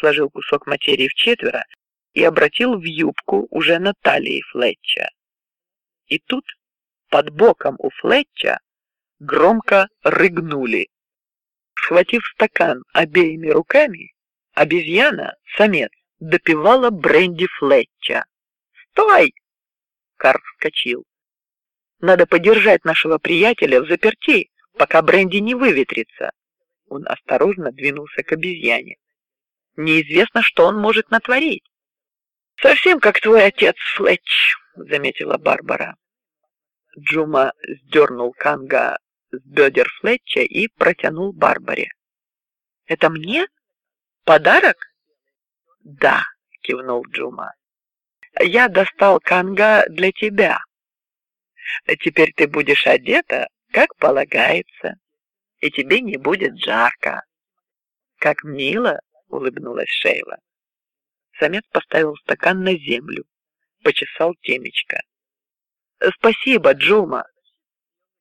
сложил кусок материи в четверо и обратил в юбку уже на талии Флетча. И тут под боком у Флетча громко рыгнули. Схватив стакан обеими руками, обезьяна, самец, допивала бренди Флетча. Стой! Карл вскочил. Надо подержать нашего приятеля в заперти, пока бренди не выветрится. Он осторожно двинулся к обезьяне. Неизвестно, что он может натворить. Совсем как твой отец Флетч, заметила Барбара. Джума сдернул Канга с бедер Флетча и протянул Барбаре. Это мне подарок? Да, кивнул Джума. Я достал Канга для тебя. Теперь ты будешь одета, как полагается, и тебе не будет жарко. Как мило, улыбнулась Шейла. Самец поставил стакан на землю, почесал темечко. Спасибо, Джума.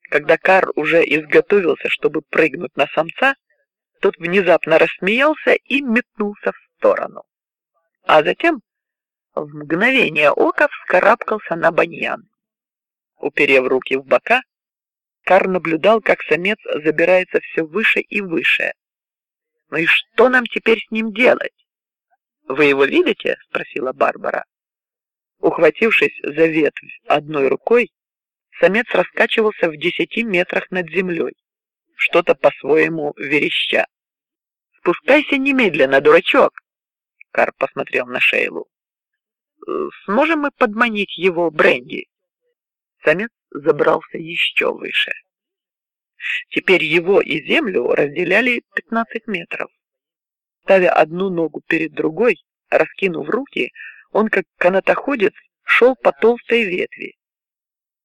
Когда Кар уже изготовился, чтобы прыгнуть на самца, тот внезапно рассмеялся и метнулся в сторону, а затем в мгновение ока вскарабкался на баньян. Уперев руки в бока, Кар наблюдал, как самец забирается все выше и выше. Ну и что нам теперь с ним делать? Вы его видите? – спросила Барбара. Ухватившись за ветвь одной рукой, самец раскачивался в десяти метрах над землей, что-то по-своему вереща. Спускайся немедленно, дурачок! Кар посмотрел на Шейлу. Сможем мы подманить его бренди? Самец забрался еще выше. Теперь его и землю разделяли пятнадцать метров. Ставя одну ногу перед другой, раскинув руки, он как канатоходец шел по толстой ветви.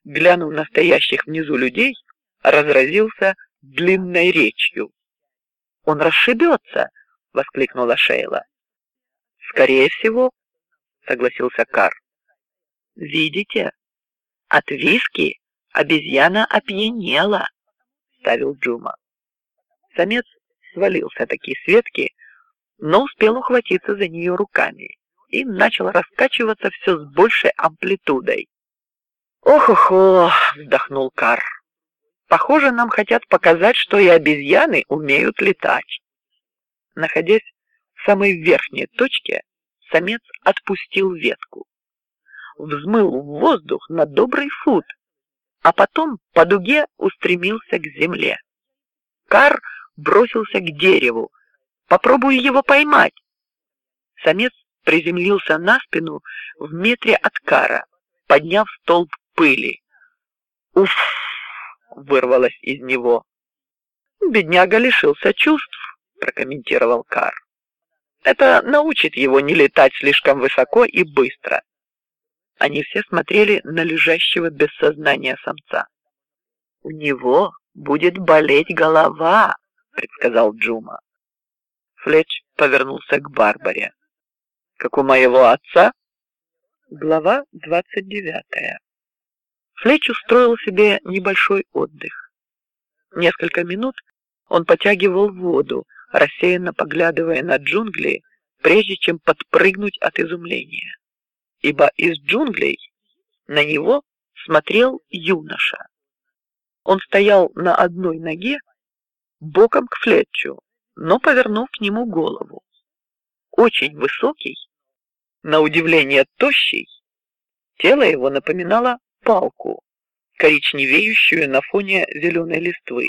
Глянув на стоящих внизу людей, разразился длинной речью. Он расшибется, воскликнула Шейла. Скорее всего, согласился Кар. Видите, от виски обезьяна опьянела, ставил Джума. Самец свалился таки с ветки но успел ухватиться за нее руками и начал раскачиваться все с большей амплитудой. Ох, ох, ох, вздохнул Кар. Похоже, нам хотят показать, что и обезьяны умеют летать. Находясь в самой верхней точке, самец отпустил ветку, взмыл в воздух на добрый фут, а потом по дуге устремился к земле. Кар бросился к дереву, Попробую его поймать. Самец приземлился на спину в метре от кара, подняв столб пыли. Уф! вырвалось из него. Бедняга лишился чувств, прокомментировал Кар. Это научит его не летать слишком высоко и быстро. Они все смотрели на лежащего без сознания самца. У него будет болеть голова, предсказал Джума. Флетч повернулся к Барбаре. Как у моего отца. Глава двадцать девятая. Флетч устроил себе небольшой отдых. Несколько минут он потягивал воду, рассеянно поглядывая на джунгли, прежде чем подпрыгнуть от изумления, ибо из джунглей на него смотрел юноша. Он стоял на одной ноге, боком к Флетчу, но повернув к нему голову. Очень высокий, на удивление тощий, тело его напоминало палку, коричневеющую на фоне зеленой листвы.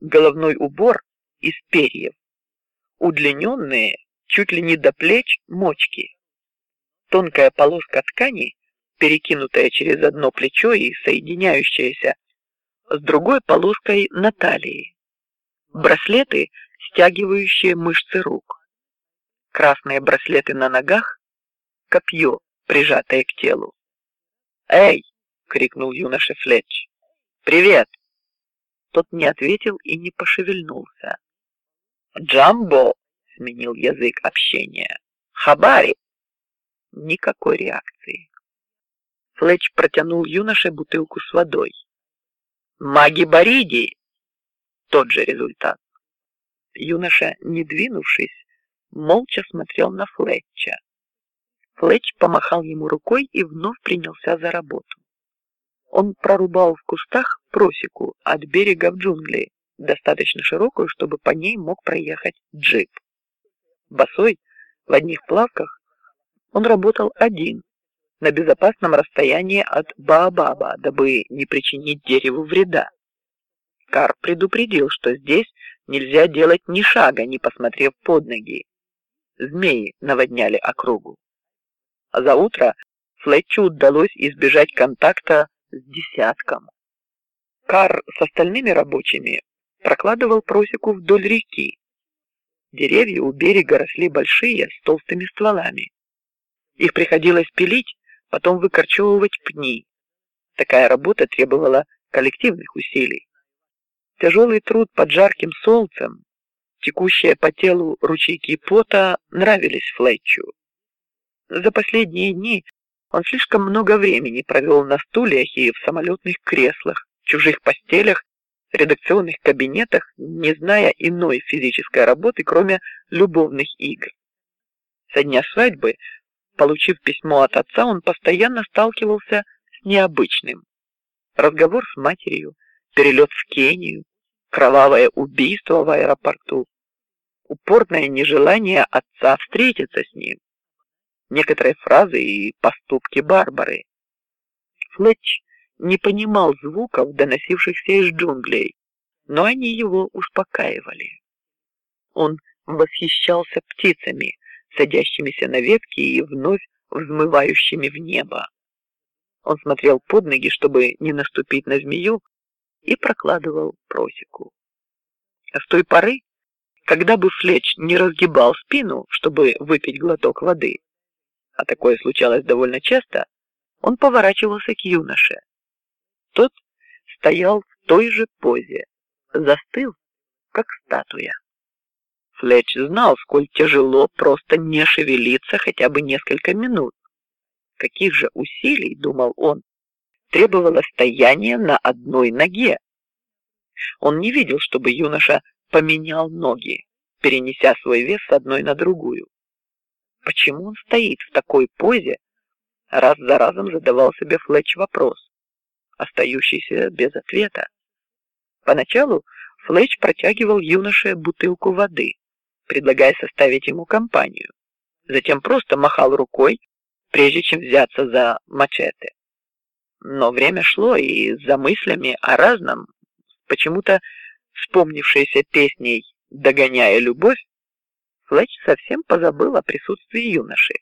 Головной убор из перьев, удлиненные чуть ли не до плеч мочки, тонкая полоска ткани, перекинутая через одно плечо и соединяющаяся с другой полоской на талии, браслеты стягивающие мышцы рук, красные браслеты на ногах, копье, прижатое к телу. Эй! крикнул юноша Флетч. Привет! Тот не ответил и не пошевельнулся. Джамбо сменил язык общения. Хабари. Никакой реакции. Флетч протянул юноше бутылку с водой. Маги Бариди. Тот же результат. Юноша, не двинувшись, молча смотрел на Флетча. Флетч помахал ему рукой и вновь принялся за работу. Он прорубал в кустах просеку от берега в джунгли, достаточно широкую, чтобы по ней мог проехать джип. Босой, в одних плавках, он работал один, на безопасном расстоянии от Баобаба, дабы не причинить дереву вреда. Кар предупредил, что здесь нельзя делать ни шага, не посмотрев под ноги. Змеи наводняли округу. А за утро Флетчу удалось избежать контакта с десятком. Кар с остальными рабочими прокладывал просеку вдоль реки. Деревья у берега росли большие, с толстыми стволами. Их приходилось пилить, потом выкорчевывать пни. Такая работа требовала коллективных усилий. Тяжелый труд под жарким солнцем, текущие по телу ручейки пота нравились Флетчу. За последние дни он слишком много времени провел на стульях и в самолетных креслах, чужих постелях, редакционных кабинетах, не зная иной физической работы, кроме любовных игр. Со дня свадьбы, получив письмо от отца, он постоянно сталкивался с необычным: разговор с матерью, перелет в Кению, кровавое убийство в аэропорту, упорное нежелание отца встретиться с ним некоторые фразы и поступки Барбары. Флетч не понимал звуков, доносившихся из джунглей, но они его успокаивали. Он восхищался птицами, садящимися на ветки и вновь взмывающими в небо. Он смотрел под ноги, чтобы не наступить на змею, и прокладывал просеку. А с той поры, когда бы Флетч не разгибал спину, чтобы выпить глоток воды, а такое случалось довольно часто, он поворачивался к юноше. Тот стоял в той же позе, застыл, как статуя. Флетч знал, сколь тяжело просто не шевелиться хотя бы несколько минут. Каких же усилий, думал он, требовало стояние на одной ноге. Он не видел, чтобы юноша поменял ноги, перенеся свой вес с одной на другую. Почему он стоит в такой позе? Раз за разом задавал себе Флетч вопрос, остающийся без ответа. Поначалу Флетч протягивал юноше бутылку воды, предлагая составить ему компанию. Затем просто махал рукой, прежде чем взяться за мачете. Но время шло, и за мыслями о разном, почему-то вспомнившейся песней "Догоняя любовь", Флетч совсем позабыл о присутствии юноши.